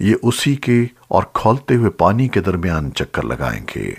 ये उसी के और खोलते हुए पानी के दरमियान चक्कर लगाएँगे।